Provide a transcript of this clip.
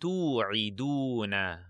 توعدون.